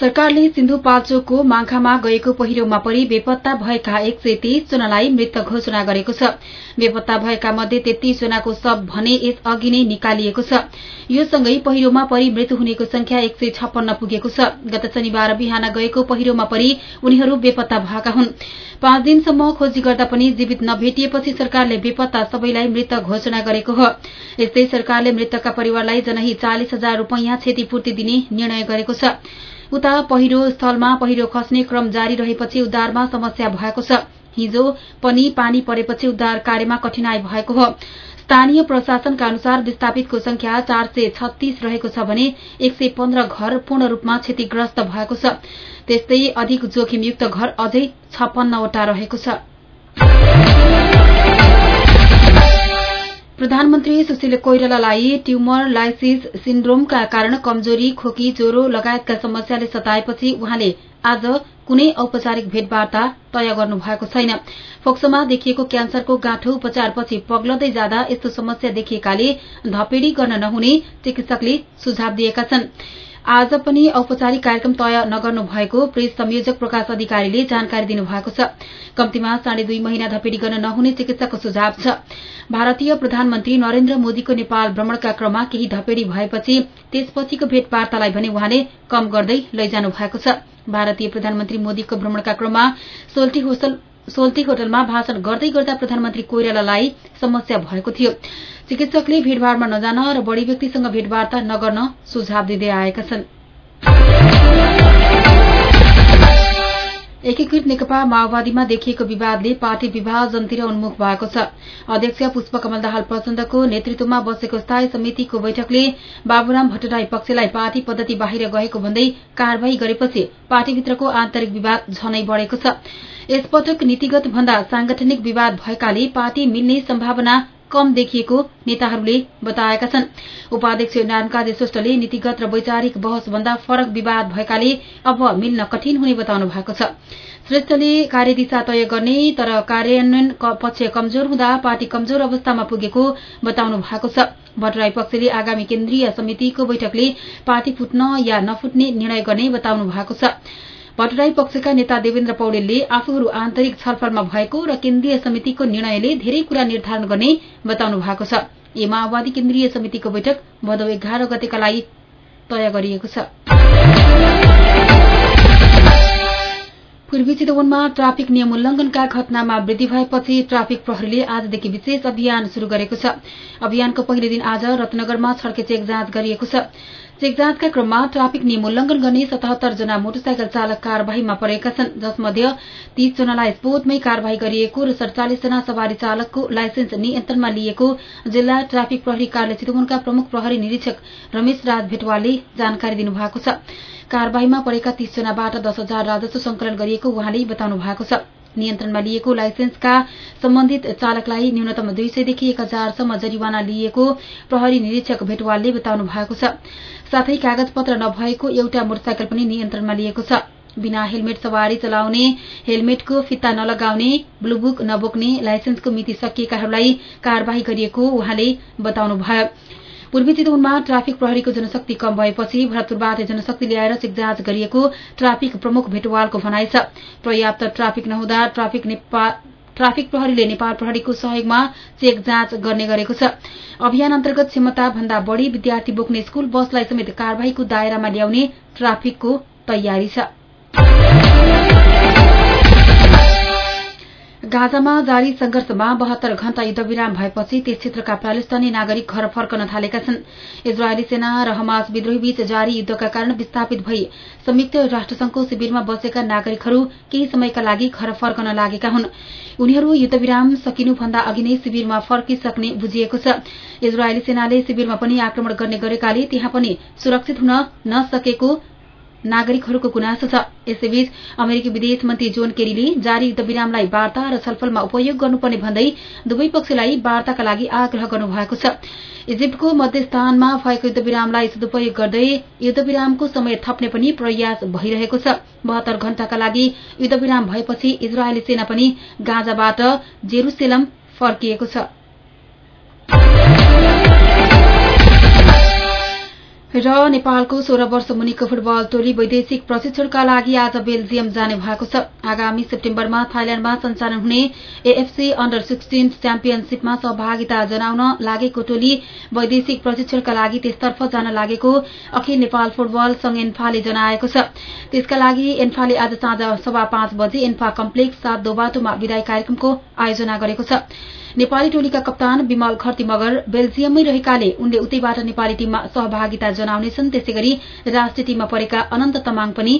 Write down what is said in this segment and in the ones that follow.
सरकारले सिन्धुपाल्चोकको माङ्खामा गएको पहिरोमा परि बेपत्ता भएका एक सय तेइस जनालाई मृत घोषणा गरेको छ। बेपत्ता भएका मध्ये तेत्तीस जनाको शव भने यस अघि नै निकालिएको छ। यो सँगै पहिरोमा परि मृत्यु हुनेको संख्या एक सय छप्पन्न पुगेको छ। गत शनिबार बिहान गएको पहिरोमा परि उनीहरू बेपत्ता भएका हुन्। पाँच दिनसम्म खोजी गर्दा पनि जीवित नभेटिएपछि सरकारले बेपत्ता सबैलाई मृत घोषणा गरेको हो। यस्तै सरकारले मृतकका परिवारलाई जनही चालिस हजार रूपियाँ क्षतिपूर्ति दिने निर्णय गरेको छ। उता पहिरो स्थलमा पहिरो खस्ने क्रम जारी रहेपछि उद्धारमा समस्या भएको छ। हिजो पनि पानी परेपछि उद्धार कार्यमा कठिनाई भएको हो। स्थानीय प्रशासनका अनुसार विस्थापितको संख्या चार सय छत्तीस रहेको छ भने एक सय पन्ध्र घर पूर्ण रूपमा क्षतिग्रस्त भएको छ। त्यस्तै अधिक जोखिमयुक्त घर अझै छप्पन्नवटा रहेको छ। प्रधानमन्त्री सुशील कोइरालालाई ट्युमर लाइसिस सिन्ड्रोमका कारण कमजोरी खोकी ज्वरो लगायतका समस्याले सताएपछि उहाँले आज कुनै औपचारिक भेटवार्ता तय गर्नु भएको छैन। फोक्सोमा देखिएको क्यान्सरको गाँठो उपचारपछि पग्लदै जाँदा यस्तो समस्या देखिएकाले धपेडी गर्न नहुने चिकित्सकले सुझाव दिएका छन्। आज पनि औपचारिक कार्यक्रम तय नगर्नु भएको प्रेस संयोजक प्रकाश अधिकारीले जानकारी दिनुभएको छ। कम्तीमा साढे दुई महिना धपेडी गर्न नहुने चिकित्सकको सुझाव छ। भारतीय प्रधानमन्त्री नरेन्द्र मोदीको नेपाल भ्रमणका क्रममा केही धपेडी भएपछि त्यसपछिको भेटवार्तालाई भने उहाँले कम गर्दै लैजानु भएको छ। भारतीय प्रधानमन्त्री मोदीको भ्रमणका क्रममा सोल्टी होटल सोल्टी होटलमा भाषण गर्दै गर्दा प्रधानमन्त्री कोइरालालाई समस्या भएको थियो। चिकित्सकले भीड़भाड़मा नजान र बढ़ी व्यक्तिसँग भेटवार्ता नगर्न सुझाव दिँदै आएका छन्। एकीकृत नेकपा माओवादीमा देखिएको विवादले पार्टी विभाजनतिर उन्मुख भएको छ। अध्यक्ष पुष्पकमल दाहाल प्रचण्डको नेतृत्वमा बसेको स्थायी समितिको बैठकले बाबुराम भट्टराई पक्षलाई पार्टी पद्धति बाहिर गएको भन्दै कार्यवाही गरेपछि पार्टीभित्रको आन्तरिक विवाद झनै बढ़ेको छ। यसपटक नीतिगत भन्दा सांगठनिक विवाद भएकाले पार्टी मिल्ने सम्भावना कम देखिएको नेताहरूले बताएका छन्। उपाध्यक्ष नारायण काजी श्रेष्ठले नीतिगत र वैचारिक बहस भन्दा फरक विवाद भएकाले अब मिल्न कठिन हुने बताउनु भएको छ। श्रेष्ठले कार्यदिशा तय गर्ने तर कार्यान्वयन पक्ष कमजोर हुँदा पार्टी कमजोर अवस्थामा पुगेको बताउनु भएको छ। भट्टराई पक्षले आगामी केन्द्रीय समितिको बैठकले पार्टी फुट्न या नफुट्ने निर्णय गर्ने बताउनु भएको छ। भट्टराई पक्षका नेता देवेन्द्र पौडेलले आफूहरू आन्तरिक छलफलमा भएको र केन्द्रीय समितिको निर्णयले धेरै कुरा निर्धारण गर्ने बताउनु भएको छ। ए माओवादी केन्द्रीय समितिको बैठक भदौ एघार गतेका लागि तय गरिएको छ। पूर्वी चितवनमा ट्राफिक नियम उल्लंघनका घटनामा वृद्धि भएपछि ट्राफिक प्रहरीले आजदेखि विशेष अभियान शुरू गरेको छ। अभियानको पहिलो दिन आज रत्नगरमा छड्के चेक जाँच गरिएको छ। चेक जाँचका क्रममा ट्राफिक नियम उल्लंघन गर्ने सतहत्तर जना मोटरसाइकल चालक कार्यवाहीमा परेका छन् जसमध्ये तीस जनालाई स्पोटमै कार्यवाही गरिएको र सड़चालिस जना सवारी चालकको लाइसेन्स नियन्त्रणमा लिएको जिल्ला ट्राफिक प्रहरी कार्यालय चितवनका प्रमुख प्रहरी निरीक्षक रमेश राज भेटवालले जानकारी दिनुभएको छ। कार्यवाहीमा परेका तीस जनाबाट दस हजार राजस्व संकलन गरिएको उहाँले बताउनु भएको छ। नियन्त्रणमा लिएको लाइसेन्सका सम्बन्धित चालकलाई न्यूनतम दुई सयदेखि एक हजारसम्म जरिवाना लिएको प्रहरी निरीक्षक भेटवालले बताउनु भएको छ। साथै कागज पत्र नभएको एउटा मोटरसाइकल पनि नियन्त्रणमा लिएको छ। बिना हेलमेट सवारी चलाउने हेलमेटको फित्ता नलगाउने ब्लूबुक नबोक्ने लाइसेन्सको मिति सकिएकाहरूलाई कार्यवाही गरिएको उहाँले बताउनुभयो। पूर्वी चितवनमा ट्राफिक प्रहरीको जनशक्ति कम भएपछि भरतपुरबाट जनशक्ति ल्याएर चेक जाँच गरिएको ट्राफिक प्रमुख भेटवालको भनाइ छ। पर्याप्त ट्राफिक नहुँदा ट्राफिक ट्राफिक प्रहरीले नेपाल प्रहरीको सहयोगमा चेक जाँच गर्ने गरेको छ। अभियान अन्तर्गत क्षमता भन्दा बढ़ी विद्यार्थी बोक्ने स्कूल बसलाई समेत कार्यवाहीको दायरामा ल्याउने ट्राफिकको तयारी छ। गाजामा जारी संघर्षमा बहत्तर घण्टा युद्धविराम भएपछि त्यस क्षेत्रका प्यालेस्टाइनी नागरिक घर फर्कन थालेका छन्। इजरायली सेना र हमास विद्रोही बीच जारी युद्धका कारण विस्थापित भई संयुक्त राष्ट्रसंघको शिविरमा बसेका नागरिकहरू केही समयका लागि घर फर्कन लागेका हुन्। उनीहरू युद्धविराम सकिनुभन्दा अघि नै शिविरमा फर्किसक्ने बुझिएको छ। इजरायली सेनाले शिविरमा पनि आक्रमण गर्ने गरेकाले त्यहाँ पनि सुरक्षित हुन नसकेको नागरिकहरूको गुनासो छ। यसैबीच अमेरिकी विदेश मन्त्री जोन केरीले जारी युद्धविरामलाई वार्ता र छलफलमा उपयोग गर्नुपर्ने भन्दै दुवै पक्षलाई वार्ताका लागि आग्रह गर्नुभएको छ। इजिप्टको मध्यस्थानमा भएको युद्धविरामलाई सदुपयोग गर्दै युद्धविरामको समय थप्ने पनि प्रयास भइरहेको छ। बहत्तर घण्टाका लागि युद्धविराम भएपछि इजरायली सेना पनि गाजाबाट जेरुसेलम फर्किएको छ। र नेपालको सोह्र वर्ष मुनिको फुटबल टोली वैदेशिक प्रशिक्षणका लागि आज बेल्जियम जाने भएको छ। आगामी सेप्टेम्बरमा थाइल्याण्डमा सञ्चालन हुने एएफसी अन्डर सिक्सटिन च्याम्पियनशीपमा सहभागिता जनाउन लागेको टोली वैदेशिक प्रशिक्षणका लागि त्यसतर्फ जान लागेको अखिल नेपाल फुटबल संघ एन्फाले जनाएको छ। त्यसका लागि एन्फाले आज साँझ सभा पाँच बजे एन्फा कम्प्लेक्स सात दोबाटोमा विदाय कार्यक्रमको आयोजना गरेको छ। नेपाली टोलीका कप्तान विमल खर्ती मगर बेल्जियममै रहेकाले उनले उतैबाट नेपाली टीममा सहभागिता जनाउनेछन्। त्यसै गरी राष्ट्रिय टीममा परेका अनन्त तमाङ पनि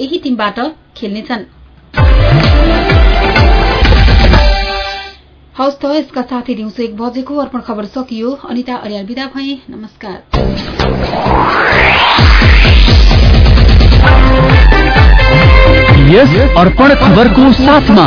यही टीमबाट खेल्नेछन्। हवस् त यसका साथै दिउँसो एक बजेको अर्पण खबर सकियो। अनिता अर्याल विदा भए। नमस्कार। यस अर्पण खबरको साथमा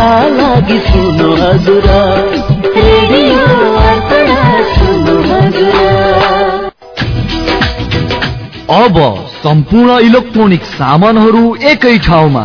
मनोरञ्जनका लागि सुन्नु हजुर अब सम्पूर्ण इलेक्ट्रोनिक सामानहरू एकै ठाउँमा।